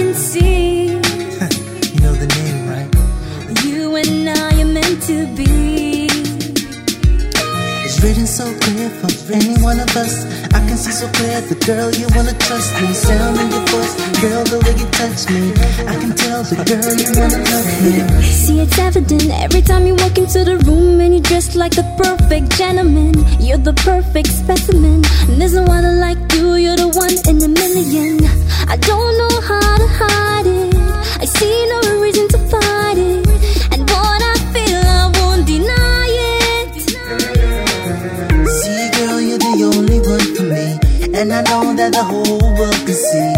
can see. you know the name, right? You and I are meant to be. It's written so clear for any one of us. I can see so clear the girl you wanna trust me. Sound in your voice, girl, the way you touch me. I can tell the girl you wanna love me. See, it's evident every time you walk into the room and you're dressed like the perfect gentleman. You're the perfect specimen. And there's no one the whole world can see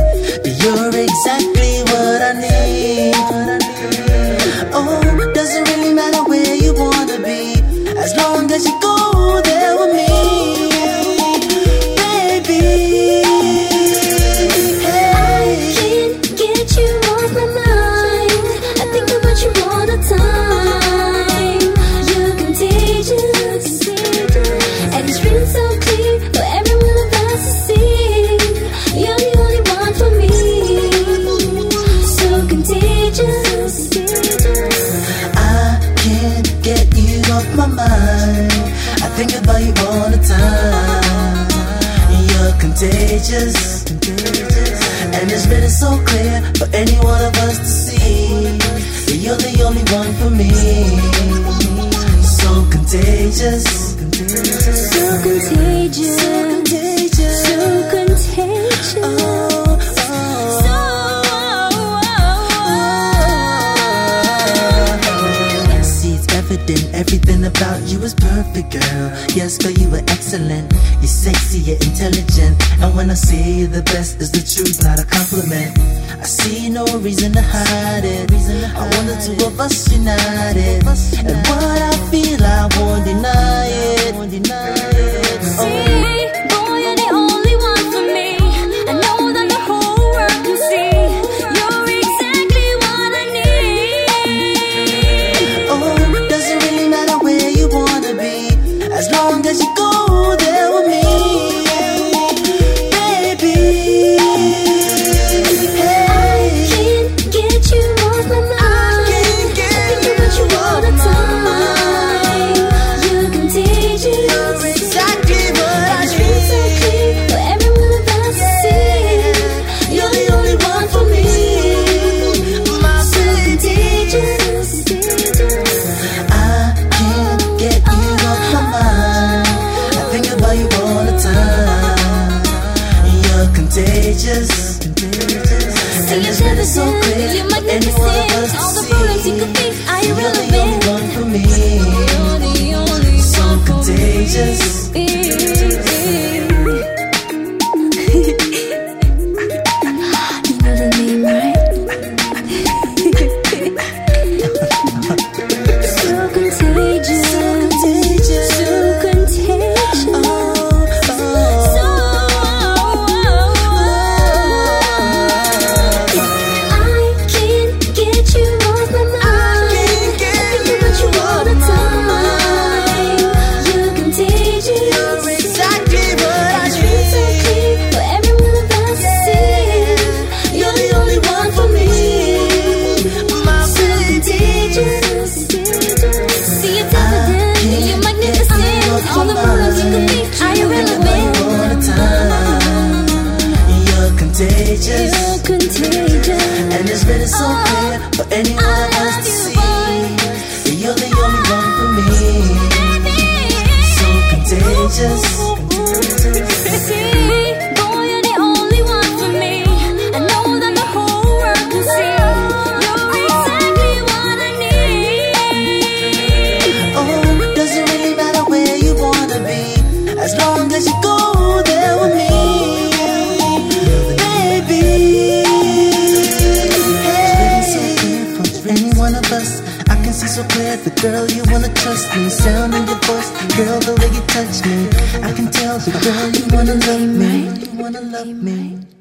you're exactly what I need. Oh, doesn't really matter where you wanna be, as long as you go contagious. And it's written so clear for any one of us to see. that You're the only one for me. So contagious. So contagious, so contagious. Oh, oh. See, it's everything about you is perfect, girl. Yes, girl, you are excellent. You're sexy, you're intelligent. And when I say you're the best, it's the truth, not a compliment. I see no reason to hide it. I want the two of us united. And what I feel, I won't deny it. Oh. As contagious. And it's really so clear You're for any one of us magnificent. All the problems you see. could fix are You're the only irrelevant. one for me. Contagious. And it's really so clear for any one of us to see. Girl you wanna trust me. Sound in your voice, girl, the way you touch me. I can tell girl you wanna love me. You wanna love me.